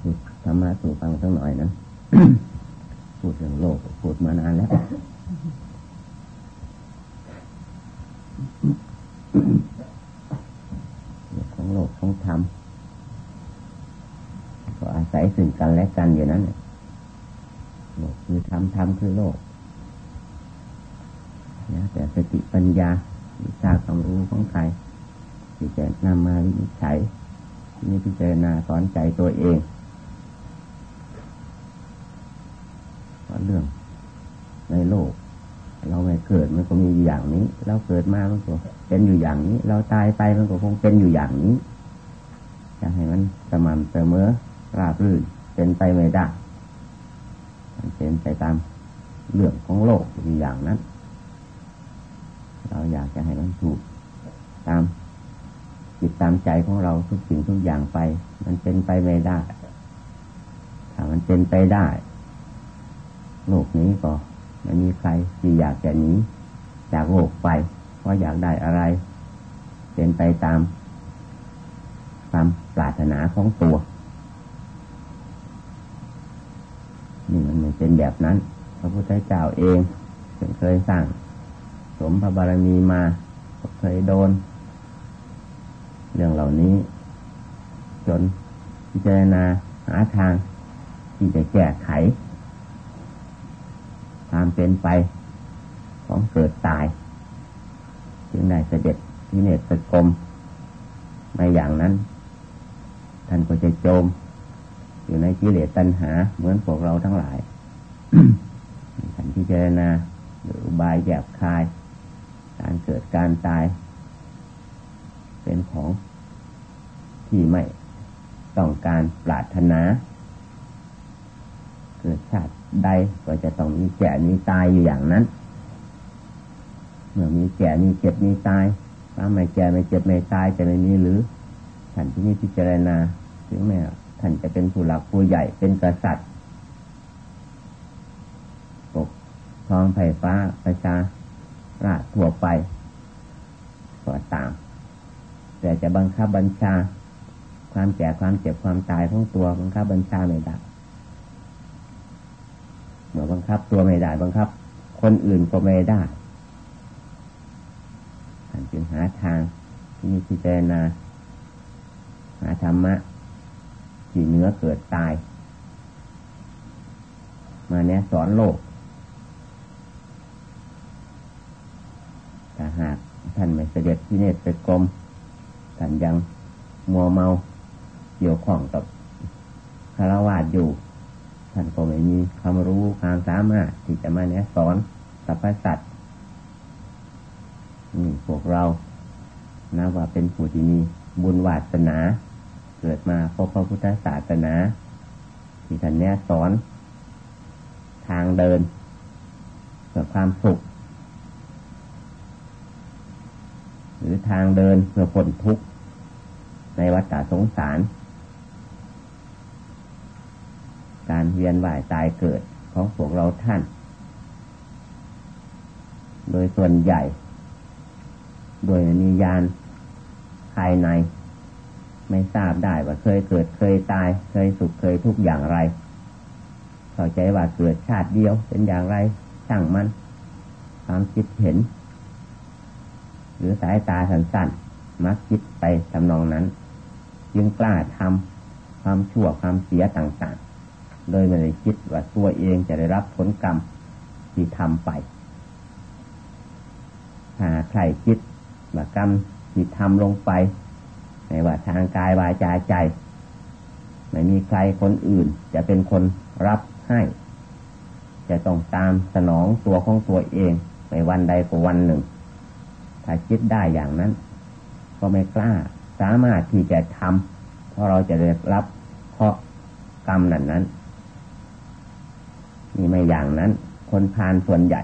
พูดธรรมะสู่ฟังสักหน่อยนะพูดเรื่องโลกพูดมานานแล้วของโลกของธรรมก็อาศัยสิ่งกันและกันอยู่นั้นโลกคือธรรมธรรมคือโลกนะแต่สติปัญญาวิชาความรู้ของใครที่จะนำมาวินิจฉัยนี่พิจารณาสอนใจตัวเองว่า เรื่อง ในโลก เราไม่เกิดมันก็มีอย่างนี้ เราเกิดมามันก็เป็นอยู่อย่างนี้ เราตายไปมันก็คงเป็นอยู่อย่างนี้จะให้มันสม่ำเสมอราบรื่นเป็นไปไม่ได้มันเป็นไปตามเรื่องของโลกอยู่อย่างนั้น เราอยากจะให้มันถูกตามจิตตามใจของเราทุกสิ่งทุกอย่างไป มันเป็นไปไม่ได้ ถ้ามันเป็นไปได้ โลกนี้ก็ไม่มีใครที่อยากจะหนีจากโลกไปเพราะอยากได้อะไร เป็นไปตามความปรารถนาของตัว นี่มันไม่เป็นแบบนั้น พระพุทธเจ้าเองเคยสร้าง สมพระบารมีมาเคยโดน เรื่องเหล่านี้ จนพิจารณาหาทางที่จะแก้ไข ความเป็นไปของเกิดตาย จึงได้เสด็จที่เนตรกรมไม่อย่างนั้น ท่านก็จะโจม อยู่ในกิเลสตัณหา เหมือนพวกเราทั้งหลายท่านพิจารณาหรือบายแยบคาย การเกิดการตาย เป็นของที่ไม่ต้องการปรารถนา เกิดชาติ ใดก็จะต้องมีแก่มีตายอยู่อย่างนั้น เมื่อมีแก่มีเจ็บมีตายถ้าไม่แก่ไม่เจ็บไม่ตายจะไม่มีหรือท่านที่นี่พิจารณาถึงแม้ท่านจะเป็นผู้หลักผู้ใหญ่เป็นกษัตริย์ปกครองไผ่ฟ้าประชาราชทั่วไปก็ตาม แต่จะบังคับบัญชา ความแก่ความเจ็บความตายของตัวบังคับบัญชาไม่ได้ มื่อบังคับ ตัวไม่ได้บังคับ คนอื่นก็ไม่ได้ท่านจึงหาทางที่มีพิจารณาหาธรรมะที่เนื้อเกิดตาย มาเนี้ยสอนโลกถ้าหากท่านไม่เสด็จที่เนตรกรมท่านยังมัวเมาเกี่ยวข้องกับคารวะอยู่ ท่านก็ไม่มีความรู้ความสามารถที่จะมาแนะสอนสรรพสัตว์นี่พวกเรานะว่าเป็นผู้ที่มีบุญวาสนา เกิดมาพบพระพุทธศาสนา ที่ท่านแนะสอน ทางเดินเพื่อความสุข หรือทางเดินเพื่อพ้นทุกข์ในวัฏสงสาร การเวียนว่ายตายเกิดของพวกเราท่าน โดยส่วนใหญ่ โดยมียานภายใน ไม่ทราบได้ว่าเคยเกิดเคยตาย เคยสุขเคยทุกข์อย่างไร เข้าใจว่าเกิดชาติเดียวเป็นอย่างไรช่างมันความคิดเห็น หรือสายตาสั้นๆมักคิดไปทำนองนั้นยึงกล้าทำความชั่วความเสียต่าง โดยไม่ได้คิดว่าตัวเองจะได้รับผลกรรมที่ทำไป หาใครคิดว่ากรรมที่ทำลงไปในว่าทางกายวาจาใจ ไม่มีใครคนอื่น จะเป็นคนรับให้ จะต้องตามสนองตัวของตัวเองในวันใดก็วันหนึ่ง ถ้าคิดได้อย่างนั้น ก็ไม่กล้า สามารถที่จะทำเพราะเราจะได้รับเพราะกรรมนั้นนั้น นี่ไม่อย่างนั้น คนพานส่วนใหญ่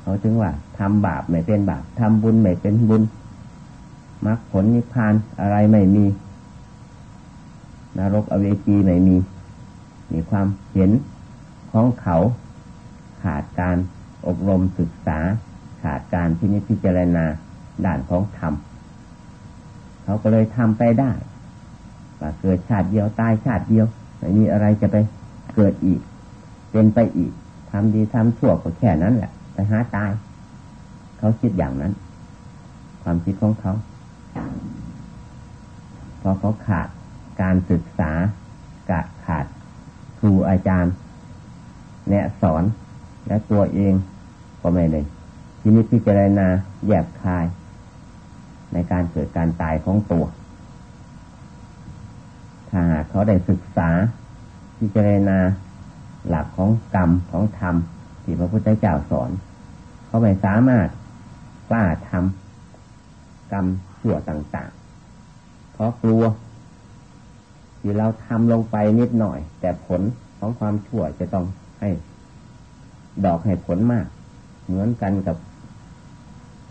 เขาถึงว่าทำบาปไม่เป็นบาปทำบุญไม่เป็นบุญมรรคผลนิพพานอะไรไม่มี นรกอเวจีไม่มี มีความเห็นของเขาขาดการอบรมศึกษา ขาดการที่นิพพิจารณาด่านของธรรมเขาก็เลยทำไปได้ว่าเกิดชาติเดียวตายชาติเดียวไม่มีอะไรจะไปเกิดอีก เป็นไปอีกทำดีทำชั่วก็แค่นั้นแหละไปหาตาย เขาคิดอย่างนั้น ความคิดของเขาพอเขาขาดการศึกษากะขาดครูอาจารย์แนะสอนและตัวเองก็ไม่ได้ทีนี้พิจารณาแยบคาย ในการเกิดการตายของตัว ถ้าหากเขาได้ศึกษาพิจารณา หลักของกรรมของธรรมที่พระพุทธเจ้าสอน เขาไม่สามารถกล้าทำกรรมชั่วต่างๆ เพราะกลัว ที่เราทำลงไปนิดหน่อย แต่ผลของความชั่วจะต้องให้ ดอกให้ผลมาก เหมือนกันกับ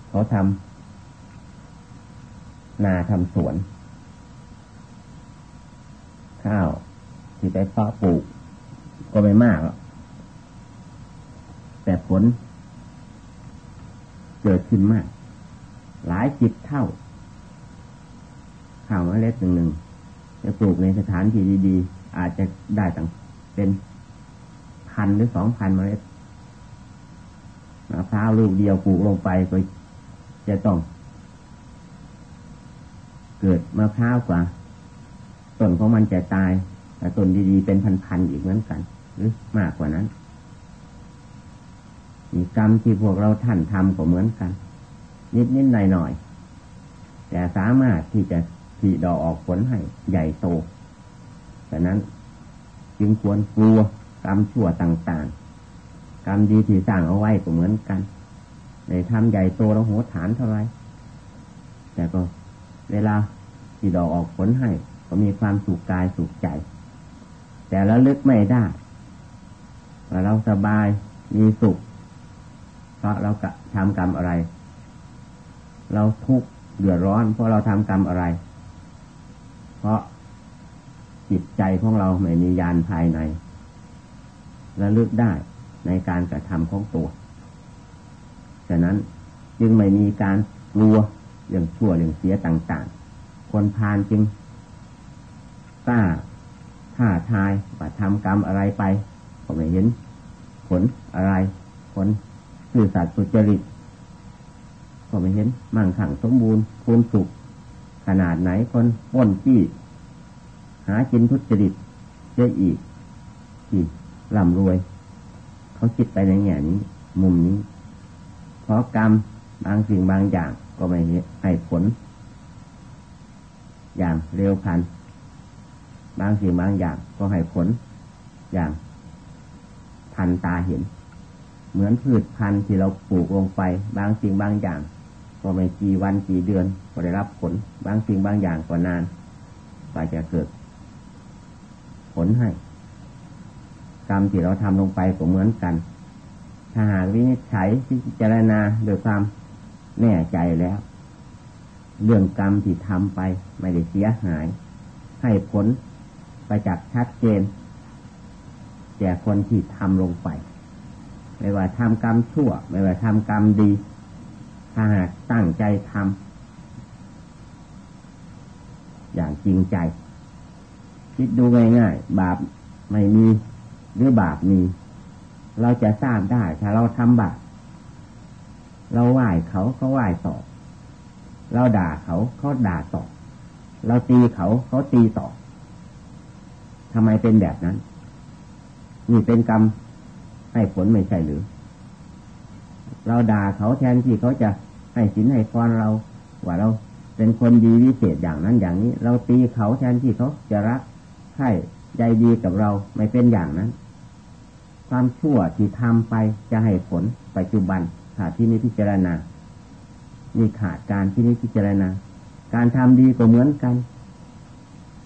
เขาทำนาทำสวน ข้าวที่ไปเพาะปลูก ก็ไม่มากแต่ผลเกิดขึ้นมาก หลายจิตเท่า ข้าวเมล็ดหนึ่งหนึ่งจะปลูกในสถานที่ดีๆ อาจจะได้ตั้งเป็นพันหรือสองพันเมล็ดมะพร้าวลูกเดียวปลูกลงไปก็จะต้อง เกิดมะพร้าวกว่าต้นของมันจะตายแต่ต้นดีๆ เป็นพันๆอีกเหมือนกัน หรือมากกว่านั้นมีกรรมที่พวกเราท่านทำก็เหมือนกัน นิดๆหน่อยๆแต่สามารถที่จะผีดอกออกผลให้ใหญ่โตดังนั้นจึงควรกลัวกรรมชั่วต่างๆ กรรมดีที่สร้างเอาไว้ก็เหมือนกันในทำใหญ่โตแล้วหัวฐานเท่าไรแต่ก็เวลาที่ดอกออกผลให้ ก็มีความสุขกายสุขใจ แต่ละลึกไม่ได้ เราสบายมีสุข เพราะเราทำกรรมอะไร เราทุกข์เดือดร้อน เพราะเราทำกรรมอะไร เพราะจิตใจของเราไม่มียานภายในระลึกได้ในการกระทำของตัว ฉะนั้นจึงไม่มีการกลัวเรื่องชั่วเรื่องเสียต่าง ๆ คนพานจึงกล้าท่าทายว่าทำกรรมอะไรไป ก็ไม่เห็น ผลอะไร ผลสื่อสัตว์สุจริตก็ไม่เห็นมั่งคั่งสมบูรณ์คูณสุข ขนาดไหนคนป้นจี้หากินทุจริตเยอะอีกที่ร่ำรวย เขาคิดไปในแง่นี้ มุมนี้ เพราะกรรมบางสิ่งบางอย่างก็ไม่ให้ผล อย่างเร็วพัน บางสิ่งบางอย่างก็ให้ผล อย่าง พันตาเห็น เหมือนพืชพันธุ์ที่เราปลูกลงไปบางสิ่งบางอย่าง ก็ไม่กี่วันกี่เดือนก็ได้รับผลบางสิ่งบางอย่างก็นานกว่าจะเกิด ผลให้กรรมที่เราทำลงไปก็เหมือนกันถ้าหากวินิจฉัยพิจารณาโดยความแน่ใจแล้ว เรื่องกรรมที่ทำไปไม่ได้เสียหาย ให้ผลไปจากชัดเจน แก่คนที่ทำลงไป ไม่ว่าทำกรรมชั่ว ไม่ว่าทำกรรมดี ถ้าหากตั้งใจทำอย่างจริงใจ คิดดูง่ายๆบาปไม่มีหรือบาปมี เราจะทราบได้ ถ้าเราทำบาปเราไหว้เขาเขาไหว้ตอบ เราด่าเขาเขาด่าตอบ เราตีเขาเขาตีตอบทำไมเป็นแบบนั้น นี่เป็นกรรมให้ผลไม่ใช่หรือ เราด่าเขาแทนที่เขาจะให้สินให้พรเรา ว่าเราเป็นคนดีวิเศษอย่างนั้นอย่างนี้ เราตีเขาแทนที่เขาจะรักให้ใจดีกับเราไม่เป็นอย่างนั้น ความชั่วที่ทำไปจะให้ผลปัจจุบันขาดที่นี้พิจารณานี่ขาดการที่นี้พิจารณา การทำดีก็เหมือนกัน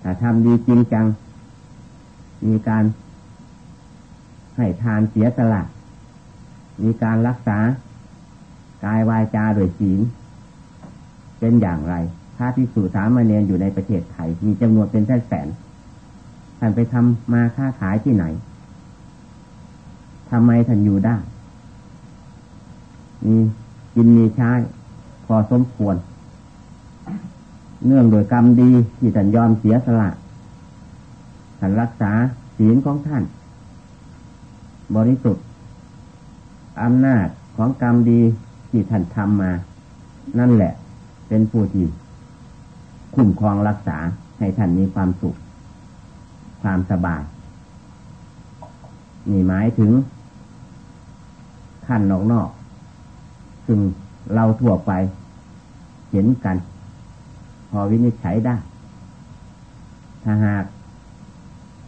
ถ้าทำดีจริงจัง มีการ ให้ทานเสียสละ มีการรักษากายวายจาโดยศีลเป็นอย่างไรถ้าที่สู่สามเณรอยู่ในประเทศไทย มีจำนวนเป็นแสนแสนท่านไปทำมาค้าขายที่ไหนทำไมท่านอยู่ได้ มีกินมีใช้พอสมควร เนื่องโดยกรรมดีที่ท่านยอมเสียสละท่านรักษาศีลของท่าน บริสุทธิ์อำนาจของกรรมดีที่ท่านทำมา นั่นแหละ เป็นผู้ที่คุ้มครองรักษาให้ท่านมีความสุข ความสบาย นี่หมายถึง ขั้นนอกนอกซึ่งเราทั่วไปเห็นกัน พอวินิจฉัยได้ ถ้าหาก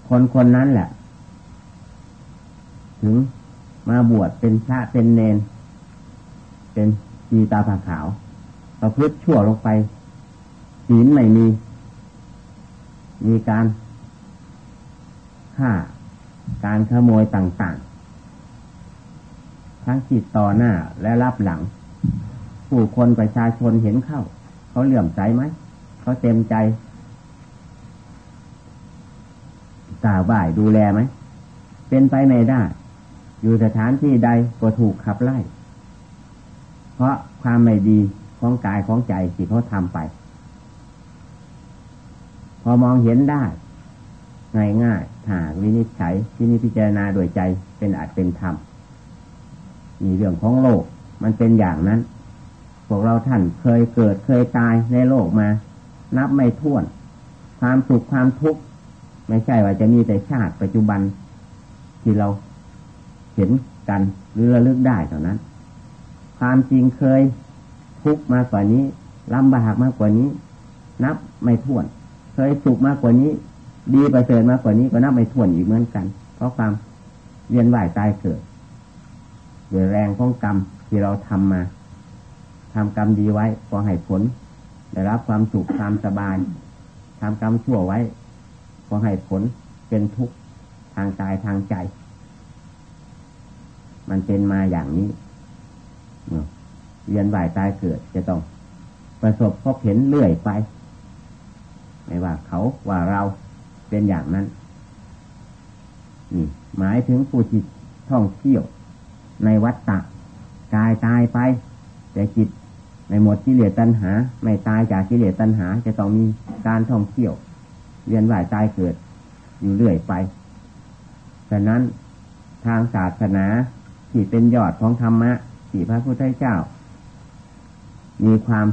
คนคนนั้นแหละ ถึงมาบวชเป็นพระเป็นเนน เป็นจีตาผาขาวประพฤติชั่วลงไปศีลไม่มี มีการฆ่าการขโมยต่างๆ ทั้งจิตต่อหน้าและรับหลัง ผู้คนประชาชนเห็นเข้า เขาเหลื่อมใสไหม เขาเต็มใจกล่าวบ่ายดูแลไหม เป็นไปไม่ได้ อยู่สถานที่ใดก็ถูกขับไล่ เพราะความไม่ดีของกายของใจที่เขาทำไป พอมองเห็นได้ ง่ายง่ายถาวินิจฉัยวินิพิจารณาโดยใจเป็นอาจเป็นธรรมมีเรื่องของโลกมันเป็นอย่างนั้น พวกเราท่านเคยเกิดเคยตายในโลกมา นับไม่ถ้วน ความสุขความทุกข์ไม่ใช่ว่าจะมีแต่ชาติปัจจุบันที่เรา เห็นกันหรือระลึกได้เท่านั้น ความจริงเคยทุกมากกว่านี้ลำบากมากกว่านี้ นับไม่ถ้วน เคยสุขมากกว่านี้ ดีประเสริฐมากกว่านี้ก็นับไม่ถ้วนอีกเหมือนกัน เพราะความเวียนว่ายตายเกิดด้วยแรงของกรรมที่เราทำมาทำกรรมดีไว้ก็ให้ผลได้รับความสุขความสบายทำกรรมชั่วไว้ก็ให้ผลเป็นทุกข์ทางกายทางใจ มันเป็นมาอย่างนี้เวียนว่ายตายเกิดจะต้อง ประสบพบเห็นเรื่อยไป ไม่ว่าเขาว่าเราเป็นอย่างนั้นนี่หมายถึงผู้ที่ท่องเที่ยว ในวัฏฏะกายตายไป แต่จิตในหมดกิเลสตัณหา ไม่ตายจากกิเลสตัณหา จะต้องมีการท่องเที่ยวเรียนว่ายตายเกิด อยู่เรื่อยไป ฉะนั้นทางศาสนา ที่เป็นยอดของธรรมะที่พระพุทธเจ้า มีความ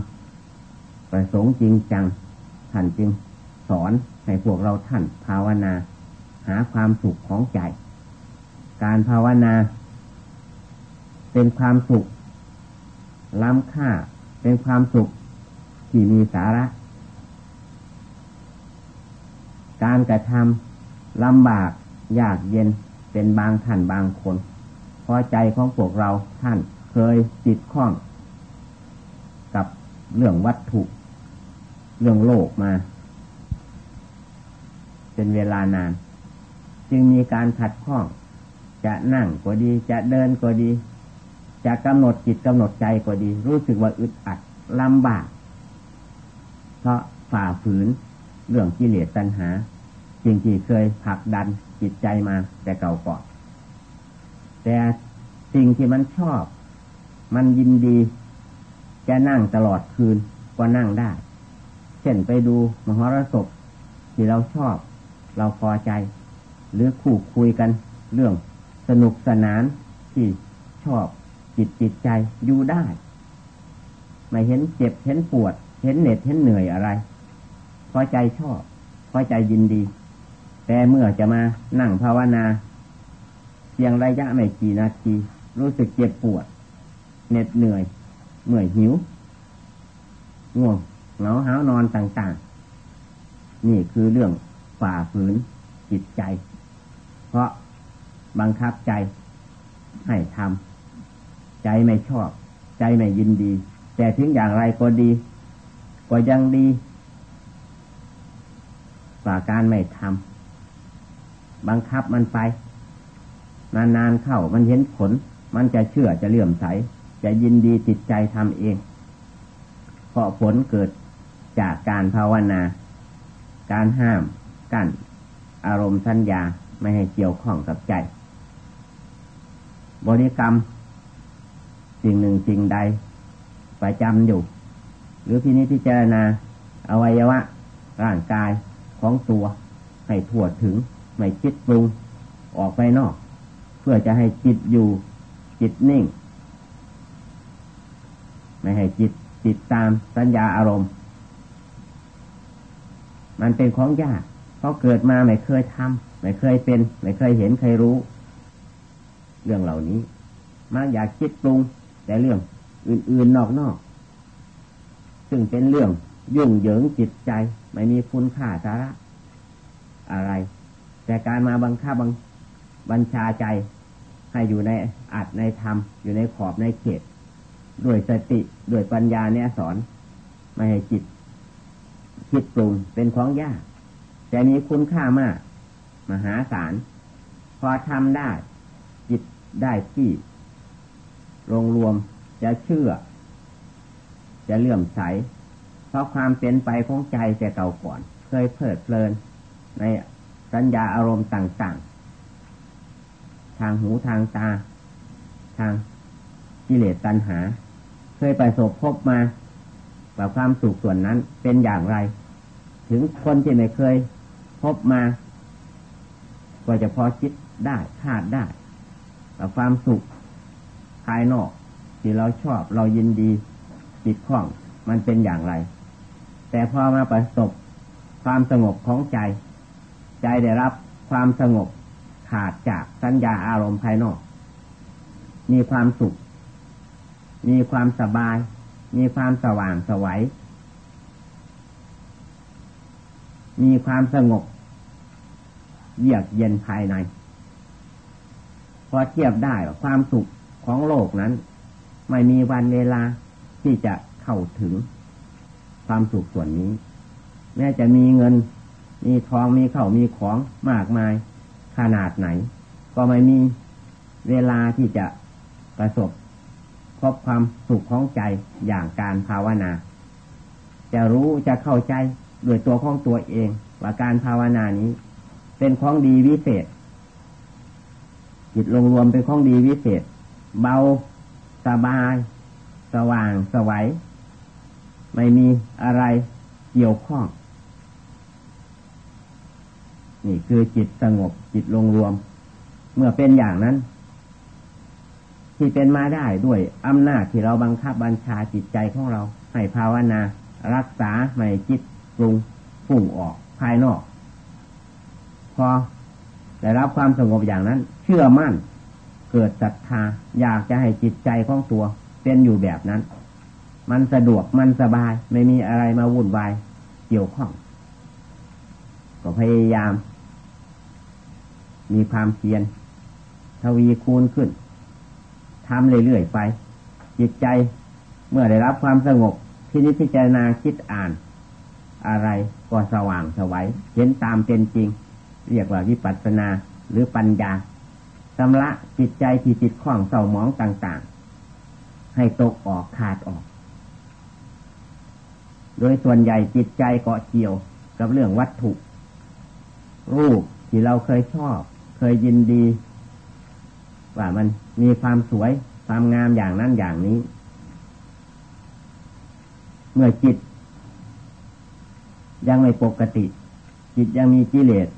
ประสงค์จริงจังท่านจึงสอนให้พวกเราท่านภาวนา หาความสุขของใจ การภาวนา เป็นความสุข ล้ำค่าเป็นความสุขที่มีสาระ การกระทำลำบากยากเย็นเป็นบางท่านบางคน พอใจของพวกเราท่านเคยจิตข้อง กับเรื่องวัตถุ เรื่องโลกมา เป็นเวลานาน จึงมีการขัดข้อง จะนั่งก็ดี จะเดินก็ดี จะกำหนดจิตกำหนดใจก็ดี รู้สึกว่าอึดอัดลำบาก เพราะฝ่าฝืนเรื่องกิเลสตัณหาสิ่งที่เคยผลักดันจิตใจมาแต่เก่าก่อน แต่สิ่งที่มันชอบ มันยินดี จะนั่งตลอดคืนก็นั่งได้ เช่นไปดูมหรสพที่เราชอบ เราพอใจ หรือคู่คุยกัน เรื่องสนุกสนานที่ชอบจิตจิตใจอยู่ได้ ไม่เห็นเจ็บเห็นปวด เห็นเหน็ดเห็นเหนื่อยอะไร พอใจชอบ พอใจยินดี แต่เมื่อจะมานั่งภาวนา เพียงระยะไม่กี่นาที รู้สึกเจ็บปวดเหน็ดเหนื่อยเหนื่อยหิวง่วงเหงาหานอนต่างๆ นี่คือเรื่องฝ่าฝืนจิตใจ เพราะบังคับใจให้ทำใจไม่ชอบ ใจไม่ยินดี แต่ถึงอย่างไรก็ดี ก็ยังดีฝ่าการไม่ทำบังคับมันไป นานๆเข้ามันเห็นผล มันจะเชื่อจะเลื่อมใส จะยินดีจิตใจทำเอง เพราะผลเกิดจากการภาวนา การห้ามกั้นอารมณ์สัญญาไม่ให้เกี่ยวข้องกับใจ บริกรรม สิ่งหนึ่งสิ่งใดประจำอยู่ หรือพินิจพิจารณาอวัยวะ ร่างกายของตัว ให้ทั่วถึง ไม่คิดปรุง ออกไปนอก พื่อจะให้จิตอยู่ จิตนิ่ง ไม่ให้จิตติดตามสัญญาอารมณ์ มันเป็นของยากเพราะเกิดมาไม่เคยทำไม่เคยเป็น ไม่เคยเห็นเคยรู้ เรื่องเหล่านี้มักอยากคิดปรุง แต่เรื่องอื่นๆนอกๆซึ่งเป็นเรื่องยุ่งเหยิงจิตใจ ไม่มีคุณค่าสาระ อะไร แต่การมาบังคับบัง บัญชาใจให้อยู่ในอัดในธรรม อยู่ในขอบในเขต ด้วยสติด้วยปัญญาเนี่ยสอน ไม่ให้จิตคิดปรุงเป็นของยากแต่มีคุณค่ามาก มหาศาลพอทำได้ จิตได้ที่รวมรวมจะเชื่อ จะเลื่อมใส เพราะความเป็นไปของใจแต่เก่าก่อน เคยเพลิดเพลินในสัญญาอารมณ์ต่าง ๆ ทางหูทางตา ทางกิเลสตัณหา เคยไปสบพบมาว่าความสุขส่วนนั้นเป็นอย่างไร ถึงคนที่ไม่เคยพบมา ก็จะพอคิดได้คาดได้ว่ความสุขภายนอก ที่เราชอบเรายินดีจิตข้องมันเป็นอย่างไร แต่พอมาประสบความสงบของใจ ใจได้รับความสงบ ขาดจากสัญญาอารมณ์ภายนอก มีความสุข มีความสบาย มีความสว่างสวัย มีความสงบ เยือกเย็นภายใน พอเทียบได้ความสุขของโลกนั้น ไม่มีวันเวลาที่จะเข้าถึงความสุขส่วนนี้ แม้จะมีเงิน มีทองมีเข้ามีของมากมาย ขนาดไหน ก็ไม่มีเวลาที่จะประสบพบความสุขของใจอย่างการภาวนา จะรู้จะเข้าใจด้วยตัวของตัวเอง ว่าการภาวนานี้ เป็นของดีวิเศษ จิตลงรวมเป็นของดีวิเศษ เบาสบาย สว่างสวัยไม่มีอะไรเกี่ยวข้อง นี่คือจิตสงบจิตลงรวม เมื่อเป็นอย่างนั้น ที่เป็นมาได้ด้วยอำนาจที่เราบังคับบัญชาจิตใจของเรา ให้ภาวนา รักษาไม่จิตปรุงฝุ่งออกภายนอก พอได้รับความสงบอย่างนั้น เชื่อมั่น เกิดศรัทธาอยากจะให้จิตใจของตัว เป็นอยู่แบบนั้น มันสะดวกมันสบาย ไม่มีอะไรมาวุ่นวายเกี่ยวข้อง ก็พยายาม มีความเพียรทวีคูณขึ้นทำเรื่อยๆไป จิตใจเมื่อได้รับความสงบที่นิพพานาคิดอ่าน อะไรก็สว่างสวัยเห็นตามเป็นจริง เรียกว่าวิปัสสนาหรือปัญญาชำระจิตใจที่ติดข้องเศร้าหมองต่าง ๆ ให้ตกออกขาดออก โดยส่วนใหญ่จิตใจเกาะเกี่ยวกับเรื่องวัตถุ รูปที่เราเคยชอบ ยยินดี ว่ามันมีความสวยความงามอย่างนั้นอย่างนี้ เมื่อจิต ยังไม่ปกติ จิตยังมีกิเลส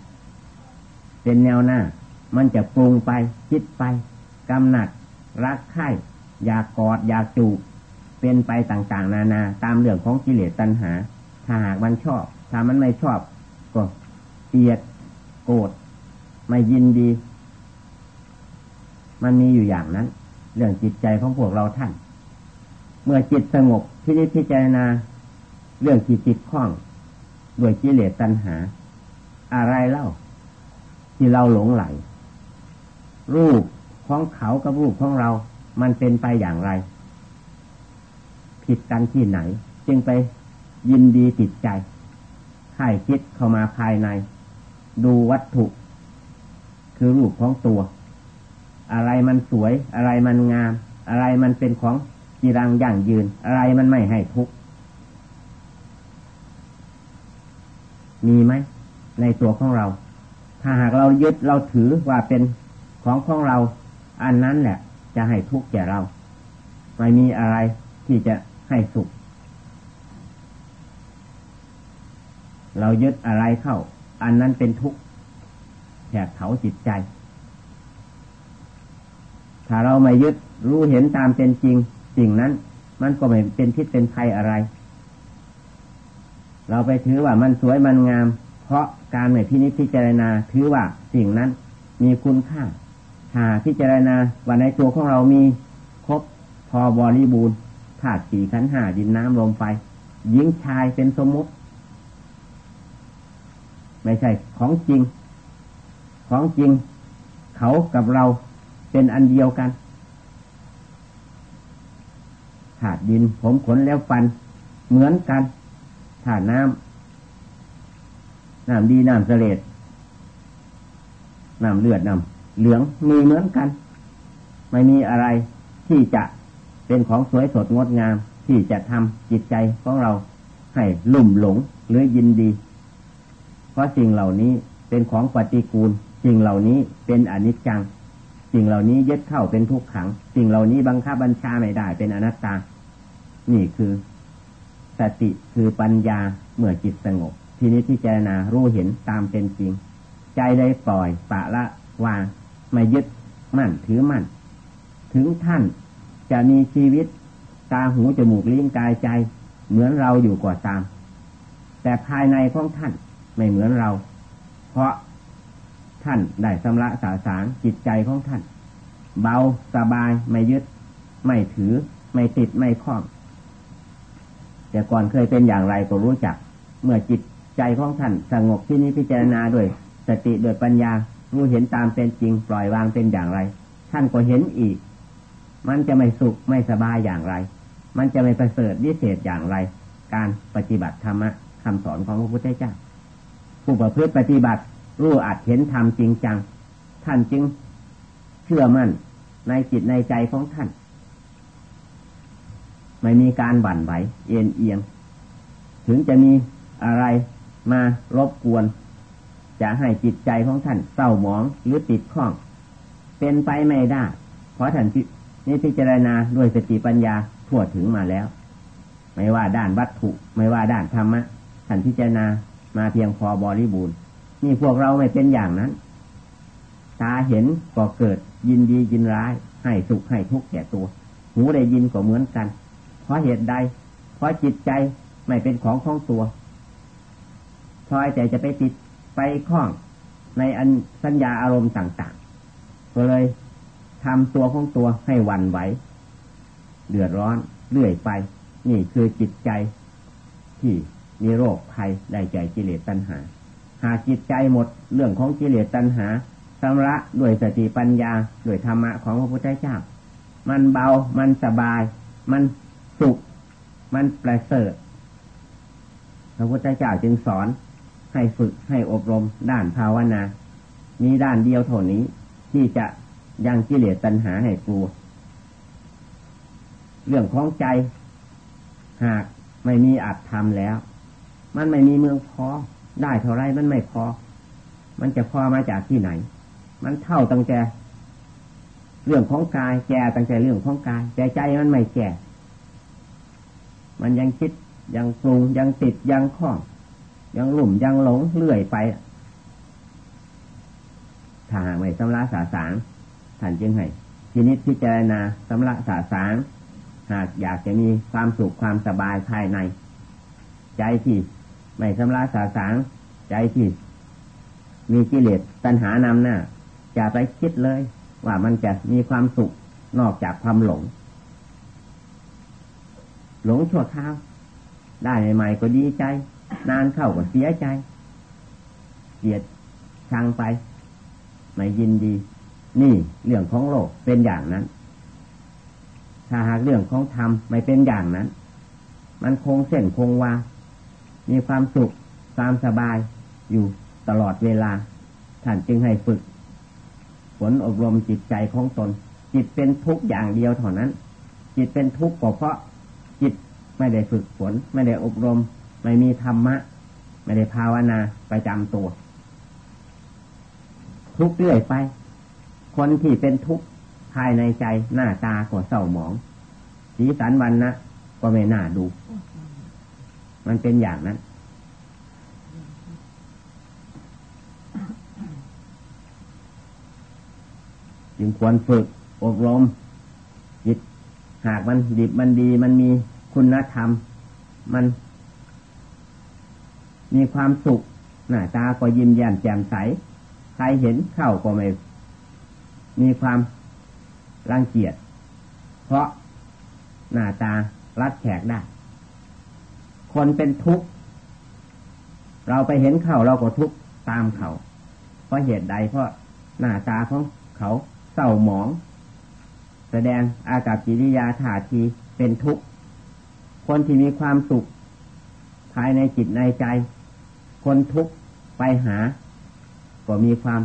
เป็นแนวหน้า มันจะปรุงไป คิดไปกำหนัด รักใคร่อยากกอดอยากจูบเป็นไปต่างๆ นานา ตามเรื่องของกิเลสตัณหา ถ้าหากมันชอบ ถ้ามันไม่ชอบ ก็เกลียดโกรธ ไม่ยินดี มันมีอยู่อย่างนั้น เรื่องจิตใจของพวกเราท่าน เมื่อจิตสงบพิจิตพิจารณา เรื่องจิตจิตคล้องด้วยกิเลสตัณหา อะไรเล่า ที่เราหลงไหล รูปของเขากับรูปของเรา มันเป็นไปอย่างไร ผิดกันที่ไหน จึงไปยินดีติดใจให้คิดเข้ามาภายใน ดูวัตถุ คือรูปของตัว อะไรมันสวย อะไรมันงาม อะไรมันเป็นของจีรังอย่างยืน อะไรมันไม่ให้ทุกข์มีไหมในตัวของเรา ถ้าหากเรายึดเราถือว่าเป็นของของเรา อันนั้นแหละ จะให้ทุกข์แก่เรา ไม่มีอะไรที่จะให้สุข เรายึดอะไรเข้า อันนั้นเป็นทุกข์ กเผาจิตใจ ถ้าเราไม่ยึดรู้เห็นตามเป็นจริงสิ่งนั้น มันก็ไม่เป็นพิษเป็นภัยอะไร เราไปถือว่ามันสวยมันงาม เพราะการไม่พินิจพิจารณาถือว่าสิ่งนั้นมีคุณค่าหาพิจารณาว่าในตัวของเรามีครบพอบริบูรณ์ธาตุสี่ขันห้าดินน้ำลมไฟหญิงชายเป็นสมมติ ไม่ใช่ของจริง ของจริง เขากับเราเป็นอันเดียวกันถาดดิน ผมขนแล้วฟัน เหมือนกันถาดน้ำน้ำดีน้ำเสลดน้ำเลือดน้ำเหลืองมีเหมือนกัน ไม่มีอะไรที่จะเป็นของสวยสดงดงาม ที่จะทำจิตใจของเราให้ลุ่มหลงหรือยินดี เพราะสิ่งเหล่านี้เป็นของปฏิกูล สิ่งเหล่านี้เป็นอนิจจัง สิ่งเหล่านี้ยึดเข้าเป็นทุกขัง สิ่งเหล่านี้บังคับบัญชาไม่ได้เป็นอนัตตา นี่คือ สติคือปัญญาเมื่อจิตสงบ ทีนี้ที่เจรณารู้เห็นตามเป็นจริง ใจได้ปล่อยปะละวางไม่ยึดมั่นถือมั่น ถึงท่านจะมีชีวิต ตาหูจมูกลิ้นกายใจ เหมือนเราอยู่กว่าตาม แต่ภายในของท่านไม่เหมือนเรา เพราะ ท่านได้สำระสาสางจิตใจของท่าน เบาสบายไม่ยึด ไม่ถือ ไม่ติดไม่คล้อง แต่ก่อนเคยเป็นอย่างไรก็รู้จัก เมื่อจิตใจของท่านสงบที่นี้พิจารณาด้วย สติดวยปัญญารู้เห็นตามเป็นจริง ปล่อยวางเป็นอย่างไร ท่านก็เห็นอีก มันจะไม่สุขไม่สบายอย่างไร มันจะไม่ประเสริฐวิเศษอย่างไร การปฏิบัติธรรมะคำสอนของพระพุทธเจ้าผู้ประพฤติปฏิบัติ รู้อาจเห็นธรรมจริงจัง ท่านจึงเชื่อมั่นในจิตในใจของท่าน ไม่มีการหวั่นไหวเอียงเอียง ถึงจะมีอะไรมารบกวน จะให้จิตใจของท่านเศร้าหมองหรือติดข้อง เป็นไปไม่ได้ เพราะท่านนี่พิจารณาด้วยสติปัญญาทั่วถึงมาแล้ว ไม่ว่าด้านวัตถุ ไม่ว่าด้านธรรมะท่านพิจารณามาเพียงพอบริบูรณ์ นี่พวกเราไม่เป็นอย่างนั้น ตาเห็นก็เกิดยินดียินร้าย ให้สุขให้ทุกข์แก่ตัว หูได้ยินก็เหมือนกัน เพราะเหตุใด เพราะจิตใจไม่เป็นของของตัวพลอยใจจะไปติดไปคล้องในอันสัญญาอารมณ์ต่างๆ ก็เลยทำตัวของตัวให้วันไหวเดือดร้อนเรื่อยไป นี่คือจิตใจที่มีโรคภัยได้ใจกิเลสตัณหา หากจิตใจหมดเรื่องของกิเลสตัณหาสำระด้วยสติปัญญาด้วยธรรมะของพระพุทธเจ้า มันเบา มันสบาย มันสุข มันประเสริฐ พระพุทธเจ้าจึงสอนให้ฝึกให้อบรมด้านภาวนา มีด้านเดียวเท่านี้ ที่จะยังกิเลสตัณหาให้กลัว เรื่องของใจ หากไม่มีอัตธรรมแล้ว มันไม่มีเมืองพอ ได้เท่าไรมันไม่พอ มันจะพอมาจากที่ไหน มันเท่าตั้งแต่เรื่องของกายแก่ตั้งแต่เรื่องของกายแต่ใจมันไม่แก่ มันยังคิดยังปรุงยังติดยังคล้อง ยังหลุ่มยังหลงเลื่อยไปถ้าหากไม่สำลักสาสางท่านจึงให้ทีนิดพิจารณาสำลักสาสางหากอยากจะมีความสุขความสบายภายใน ใจที่ ไม่สำลักสาสางใจที่มีกิเลสตัณหานำหน้าจะไปคิดเลย ว่ามันจะมีความสุขนอกจากความหลง หลงชั่วคราว ได้ใหม่ก็ดีใจ นานเข้าก็เสียใจเกลียดชังไป ไม่ยินดี นี่เรื่องของโลกเป็นอย่างนั้น ถ้าหากเรื่องของธรรมไม่เป็นอย่างนั้น มันคงเส้นคงวา มีความสุขความสบายอยู่ตลอดเวลา ท่านจึงให้ฝึกผลอบรมจิตใจของตน จิตเป็นทุกอย่างเดียวเท่านั้น จิตเป็นทุกข์เพราะจิตไม่ได้ฝึกฝน ไม่ได้อบรม ไม่มีธรรมะ ไม่ได้ภาวนาไปจำตัว ทุกเรื่อยไป คนที่เป็นทุกข์ภายในใจหน้าตาก็เศร้าหมอง สีสันวันนะก็ไม่น่าดู มันเป็นอย่างนั้น จึงควรฝึกอบรมจิตหากมันดิบมันดี มันมีคุณธรรม มัน มีความสุขหน้าตาก็ยิ้มแย้มแจ่มใส ใครเห็นเข้าก็ไม่ มีความรังเกียจเพราะหน้าตารัดแขกได้ คนเป็นทุกข์เราไปเห็นเขาเราก็ทุกข์ตามเขา เพราะเหตุใดเพราะหน้าตาของเขาเศร้าหมอง แสดงอากับกิริยาท่าทีเป็นทุกข์ คนที่มีความสุข ภายในจิตในใจ คนทุกข์ไปหา ก็มีความ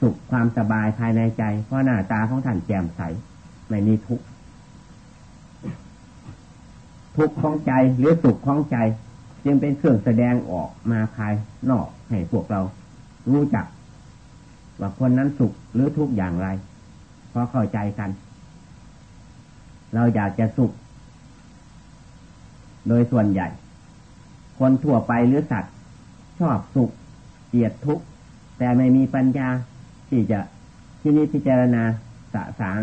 สุขความสบายภายในใจ เพราะหน้าตาของท่านแจ่มใสไม่มีทุกข์ ทุกข์ของใจหรือสุขของใจ จึงเป็นเครื่องแสดงออกมาภายนอกให้พวกเรารู้จัก ว่าคนนั้นสุขหรือทุกข์อย่างไรพราะเข้าใจกัน เราอยากจะสุข โดยส่วนใหญ่ คนทั่วไปหรือสัตว์ ชอบสุขเกลียดทุกข์แต่ไม่มีปัญญาที่จะที่นี้พิจารณาสะสาง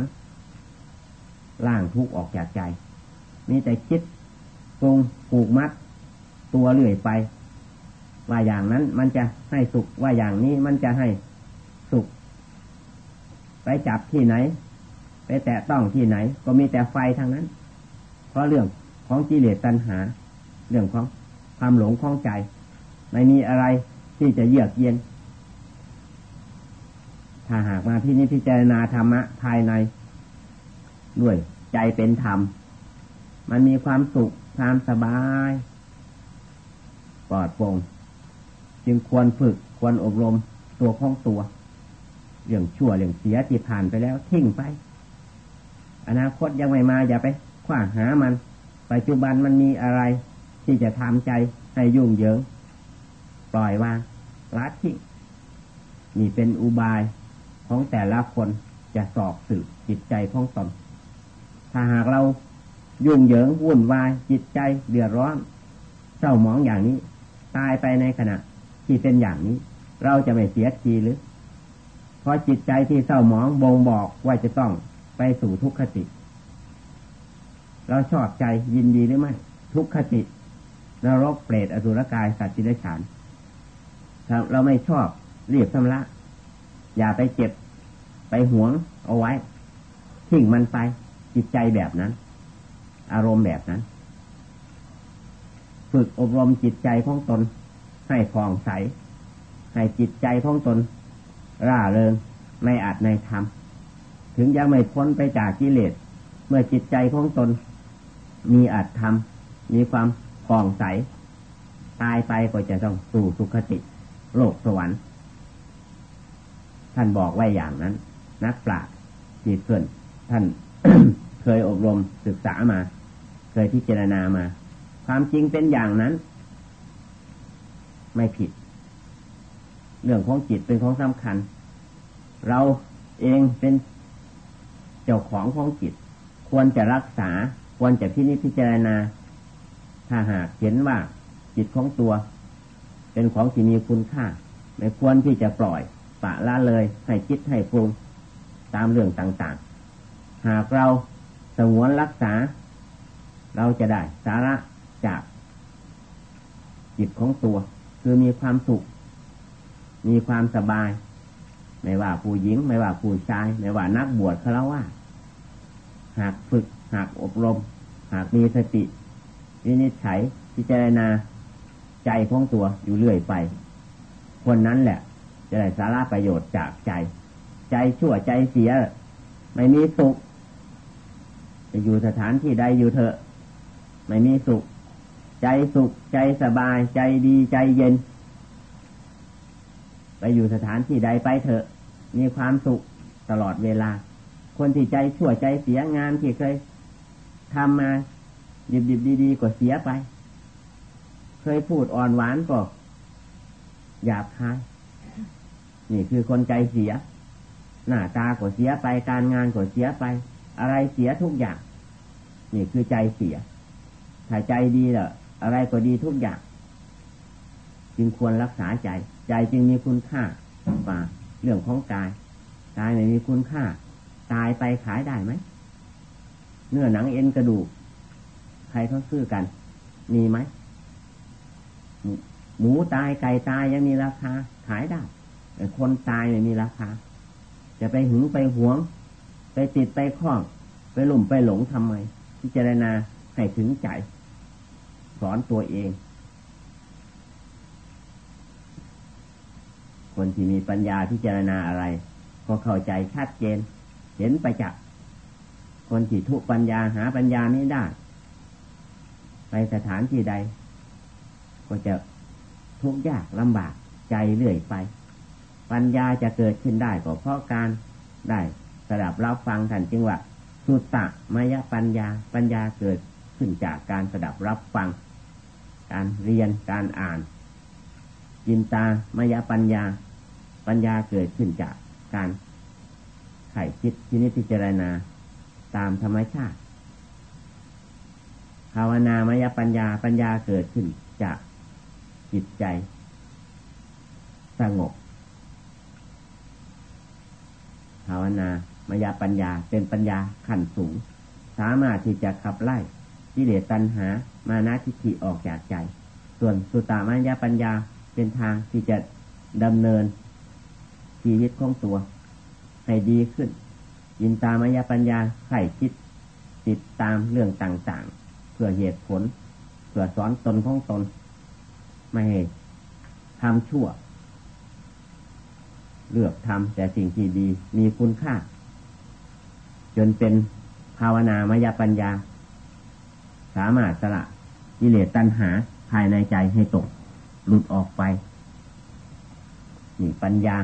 ล่างทุกข์ออกจากใจมีแต่คิด ปรุงผูกมัด ตัวเลื่อยไป ว่าอย่างนั้นมันจะให้สุขว่าอย่างนี้มันจะให้สุข ไปจับที่ไหน ไปแตะต้องที่ไหน ก็มีแต่ไฟทางนั้น เพราะเรื่องของกิเลสตัณหา เรื่องของความหลงของใจ ไม่มีอะไรที่จะเยือกเย็น ถ้าหากมาที่นี้พิจารณาธรรมะภายใน ด้วยใจเป็นธรรม มันมีความสุข ความสบาย ปลอดโปร่งจึงควรฝึกควรอบรมตัวของตัวเรื่องชั่วเรื่องเสียที่ผ่านไปแล้วทิ้งไป อนาคตยังไม่มาอย่าไปคว้าหามัน ปัจจุบันมันมีอะไร ที่จะทำใจให้ยุ่งเหยิงปล่อยวางละทิ้งนี่เป็นอุบายของแต่ละคนจะสอบสืบจิตใจของตนถ้าหากเรา ยุ่งเหยิงวุ่นวายจิตใจเดือดร้อนเศร้าหมองอย่างนี้ ตายไปในขณะ ที่เป็นอย่างนี้ เราจะไม่เสียทีหรือ เพราะจิตใจที่เศร้าหมองบ่งบอกว่าจะต้องไปสู่ทุกขติ เราชอบใจยินดีหรือไม่ ทุกขตินรกเปรตอสุรกายสัตว์จิรฉานเราไม่ชอบเรียบชำระ อย่าไปเจ็บไปหวงเอาไว้ทิ้งมันไปจิตใจแบบนั้น อารมณ์แบบนั้น ฝึกอบรมจิตใจของตน ให้ฟองใส ให้จิตใจของตน ร่าเริงในอัดในธรรม ถึงยังไม่พ้นไปจากกิเลส เมื่อจิตใจของตน มีอัดธรรม มีความฟองใส ตายไปก็จะต้องสู่สุคติ โลกสวรรค์ ท่านบอกไว้อย่างนั้น นักปราชญ์จิตเพื่อนท่านเคยอบรมศึกษามา ยพิจารณามา ความจริงเป็นอย่างนั้น ไม่ผิด เรื่องของจิตเป็นของสำคัญ เราเองเป็นเจ้าของของจิต ควรจะรักษา ควรจะพินิจพิจารณา ถ้าหากเห็นว่าจิตของตัว เป็นของที่มีคุณค่า ไม่ควรที่จะปล่อยปะละเลย ให้คิดให้ปรุงตามเรื่องต่างๆ หากเราสงวนรักษา เราจะได้สาระจากจิตของตัว คือมีความสุข มีความสบาย ไม่ว่าผู้หญิง ไม่ว่าผู้ชาย ไม่ว่านักบวชเขาแล้วว่าหากฝึก หากอบรม หากมีสติวินิจฉัยพิจารณาใจของตัวอยู่เรื่อยไป คนนั้นแหละ จะได้สาระประโยชน์จากใจ ใจชั่วใจเสีย ไม่มีสุขจะอยู่สถานที่ใดอยู่เถอะ ไม่มีสุข ใจสุข ใจสบาย ใจดีใจเย็น ไปอยู่สถานที่ใดไปเถอะ มีความสุขตลอดเวลา คนที่ใจชั่วใจเสียงานที่เคยทำมาดิบดิบดีๆก็เสียไป เคยพูดอ่อนหวานก็หยาบคายนี่คือคนใจเสีย หน้าตาก็เสียไปการงานก็เสียไป อะไรเสียทุกอย่าง นี่คือใจเสีย ถ้าใจดีล่ะ อะไรก็ดีทุกอย่าง จึงควรรักษาใจ ใจจึงมีคุณค่ากว่าเรื่องของกายใจตายไม่มีคุณค่า ตายไปขายได้ไหมเนื้อหนังเอ็นกระดูก ใครเขาซื้อกัน มีไหมหมูตายไก่ตายยังมีราคา ขายได้แต่คนตายไม่มีราคา จะไปหึงไปหวง ไปติดไปคล้อง ไปหลุ่มไปหลงทำไมพิจารณาให้ถึงใจ สอนตัวเอง คนที่มีปัญญาพิจารณาอะไร ก็เข้าใจชัดเจน เห็นไปจากคนที่ทุกปัญญาหาปัญญาไม่ได้ ไปสถานที่ใด ก็จะทุกข์ยากลำบากใจเรื่อยไป ปัญญาจะเกิดขึ้นได้ก็เพราะการได้สดับรับฟังท่านจึงว่าสุตตะมายปัญญาปัญญาเกิดขึ้นจากการสดับรับฟัง การเรียนการอ่านจินตามายปัญญา ปัญญาเกิดขึ้นจากการไข่คิดที่นิพจารณาตามธรรมชาติ ภาวนามายปัญญาปัญญาเกิดขึ้นจากจิตใจ สงบ ภาวนามายปัญญาเป็นปัญญาขั้นสูง สามารถที่จะขับไล่ กิเลสตัณหา มานะทิฏฐิออกจากใจ ส่วนสุตตามายปัญญาเป็นทางที่จะดำเนินชีวิตของตัว ให้ดีขึ้น ยินตามายปัญญาไข่คิด ติดตามเรื่องต่างๆ เพื่อเหตุผล เพื่อสอนตนของตน ไม่ให้ทำชั่ว เลือกทำแต่สิ่งที่ดีมีคุณค่า จนเป็นภาวนามายปัญญา สามารถสละกิเลสตัณหาภายในใจให้ตก หลุดออกไป นี่ปัญญา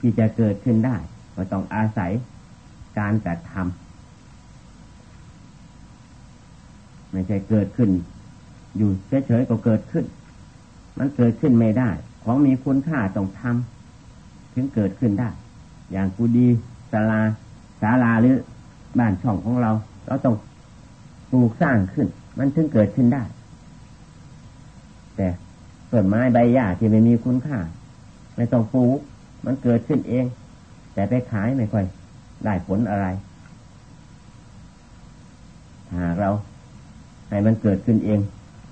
ที่จะเกิดขึ้นได้ ก็ต้องอาศัยการกระทำไม่ใช่เกิดขึ้น อยู่เฉยๆก็เกิดขึ้น มันเกิดขึ้นไม่ได้ ของมีคุณค่าต้องทำถึงเกิดขึ้นได้ อย่างกูดีศาลาศาลาหรือบ้านช่องของเรา เราต้อง ปลูกสร้างขึ้น มันถึงเกิดขึ้นได้ แต่ต้นไม้ใบหญ้าที่ไม่มีคุณค่า ไม่ต้องปลูก มันเกิดขึ้นเอง แต่ไปขายไม่ค่อย ได้ผลอะไร หากเรา ให้มันเกิดขึ้นเอง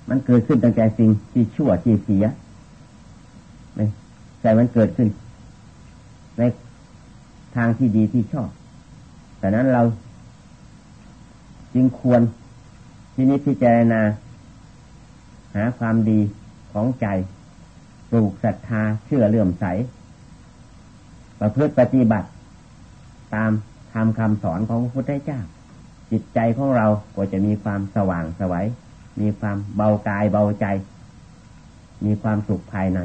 มันเกิดขึ้นตั้งแต่สิ่งที่ชั่วที่เสียไม่ใช่มันเกิดขึ้น ในทางที่ดีที่ชอบแต่นั้นเราจึงควร ที่นี้พิจารณา หาความดีของใจ ปลูกศรัทธาเชื่อเลื่อมใส ประพฤติปฏิบัติ ตามทำคำสอนของพระพุทธเจ้า จิตใจของเราก็จะมีความสว่างสวัยมีความเบากายเบาใจ มีความสุขภายใน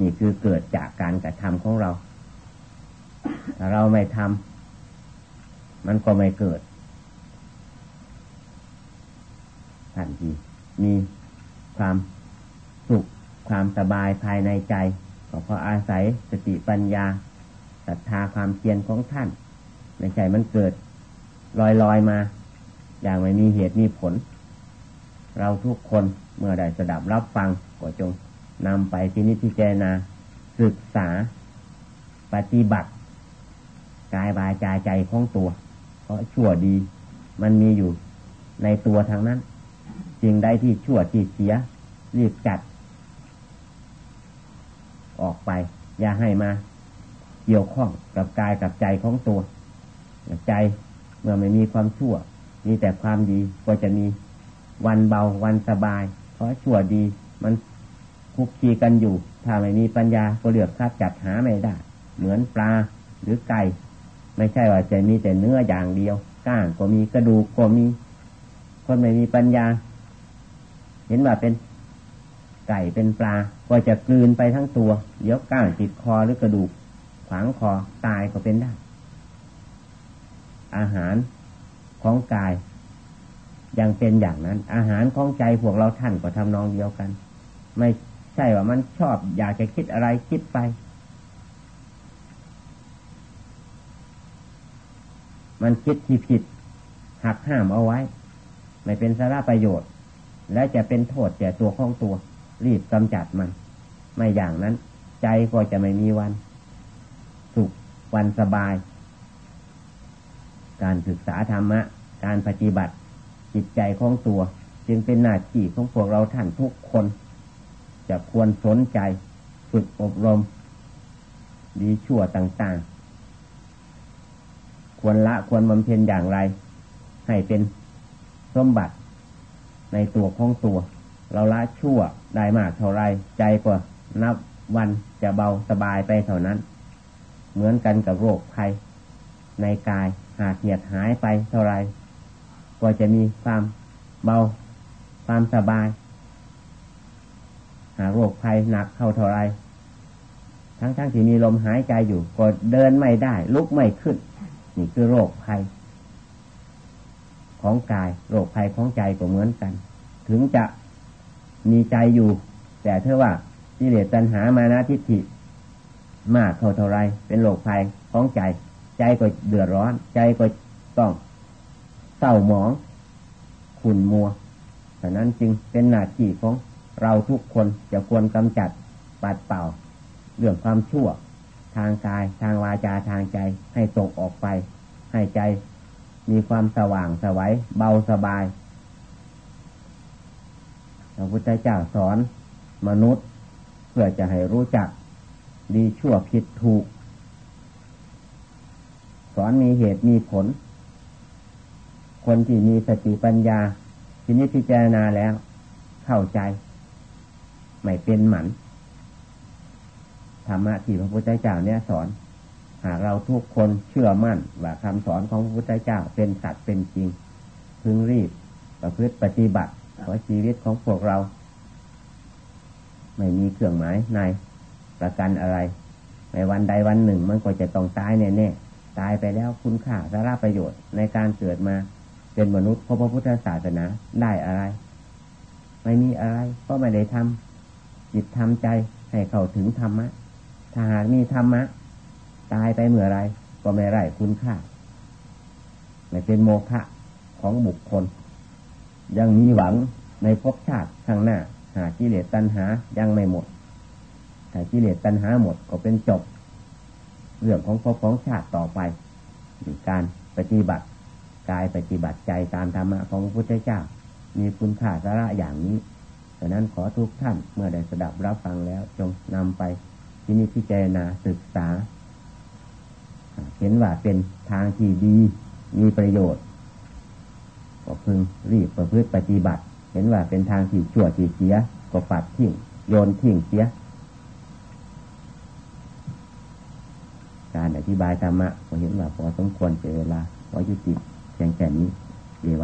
นี่คือเกิดจากการกระทำของเราถ้าเราไม่ทำมันก็ไม่เกิด ทันทีมีความสุขความสบายภายในใจก็เพราะอาศัยสติปัญญาศรัทธาความเพียรของท่านไม่ใช่มันเกิดลอยลอยมา อย่างไม่มีเหตุมีผล เราทุกคนเมื่อได้สดับรับฟังก็จงนำไปที่นิพพานา ศึกษา ปฏิบัติ กายบายใจใจของตัว เพราะชั่วดี มันมีอยู่ในตัวทางนั้น สิ่งใดที่ชั่วที่เสีย รีบจัด ออกไป อย่าให้มา เกี่ยวข้องกับกายกับใจของตัว ใจเมื่อไม่มีความชั่ว มีแต่ความดีก็จะมีวันเบาวันสบาย เพราะชั่วดีมันคุกคีกันอยู่ ถ้าไม่มีปัญญาก็เลือกคัดจัดหาไม่ได้ เหมือนปลาหรือไก่ ไม่ใช่ว่าจะมีแต่เนื้ออย่างเดียว ก้างก็มีกระดูกก็มี คนไม่มีปัญญา เห็นว่าเป็นไก่เป็นปลา ก็จะกลืนไปทั้งตัว เดี๋ยวก้างติดคอหรือกระดูกฝังคอตายก็เป็นได้ อาหารของกาย ยังเป็นอย่างนั้น อาหารของใจพวกเราท่านก็ทำนองเดียวกัน ไม่ใช่ว่ามันชอบอยากจะคิดอะไรคิดไป มันคิดที่ผิดหักห้ามเอาไว้ ไม่เป็นสาระประโยชน์ และจะเป็นโทษแก่ตัวของตัว รีบกำจัดมัน ไม่อย่างนั้น ใจก็จะไม่มีวัน สุขวันสบาย การศึกษาธรรมะ การปฏิบัติ จิตใจของตัว จึงเป็นหน้าที่ของพวกเราท่านทุกคน จะควรสนใจฝึกอบรม ดีชั่วต่าง ๆ ควรละควรบำเพ็ญอย่างไร ให้เป็นสมบัติ ในตัวของตัว เราละชั่วได้มากเท่าไรใจก็นับวันจะเบาสบายไปเท่านั้น เหมือนกันกับโรคภัยในกายหากเหยียดหายไปเท่าไรก็จะมีความเบาความสบาย หากโรคภัยหนักเข้าเท่าไรทั้งๆทที่มีลมหายใจอยู่ ก็เดินไม่ได้ ลุกไม่ขึ้น นี่คือโรคภัย ของกายโรคภัยของใจก็เหมือนกัน ถึงจะมีใจอยู่ แต่เท่าว่ากิเลสตัณหามานะทิฏฐิมากเข้าเท่าไรเป็นโรคภัยของใจ ใจก็เดือดร้อน ใจก็ต้องเศร้าหมอง ขุ่นมัวฉะนั้นจึงเป็นหน้าที่ของเราทุกคนจะควรกำจัดปัดเป่า เรื่องความชั่ว ทางกายทางวาจาทางใจให้ตกออกไป ให้ใจ มีความสว่างสวัยเบาสบาย พระพุทธเจ้าสอนมนุษย์เพื่อจะให้รู้จัก ดีชั่วผิดถูก สอนมีเหตุมีผล คนที่มีสติปัญญาทีนี้พิจารณาแล้ว เข้าใจ ไม่เป็นหมันธรรมะที่พระพุทธเจ้าเนี่ยสอน เราทุกคนเชื่อมั่นว่าคำสอนของพระพุทธเจ้าเป็นสัตว์เป็นจริง พึงรีบประพฤติปฏิบัติขอชีวิตของพวกเรา ไม่มีเครื่องหมายในประกันอะไร ในวันใดวันหนึ่งมันก็จะต้องตายแน่ๆตายไปแล้วคุณค่าสาระประโยชน์ในการเกิดมาเป็นมนุษย์เพราะพระพุทธศาสนาได้อะไร ไม่มีอะไรเพราะไม่ได้ทำจิตทำใจให้เข้าถึงธรรมะถ้าหากมีธรรมะ ตายไปเมื่อไรก็ไม่ไรคุณค่าไม่เป็นโมฆะของบุคคล ยังมีหวังในภพชาติข้างหน้า หากิเลสตัณหายังไม่หมดถ้ากิเลสตัณหาหมดก็เป็นจบ เรื่องของภพของชาติต่อไปการปฏิบัติกายปฏิบัติใจตามธรรมะของพระพุทธเจ้า มีคุณค่าสาระอย่างนี้ดังนั้นขอทุกท่านเมื่อได้สดับรับฟังแล้วจงนำไปที่นิพพิจารณาศึกษา เห็นว่าเป็นทางที่ดีมีประโยชน์ก็พึงรีบประพฤติปฏิบัติ เห็นว่าเป็นทางที่ชั่วที่เสีย ก็ปัดทิ้งโยนทิ้งเสีย การอธิบายธรรมะก็เห็นว่าพอสมควรเจเวลาพอยุติพียงแค่นี้เดียว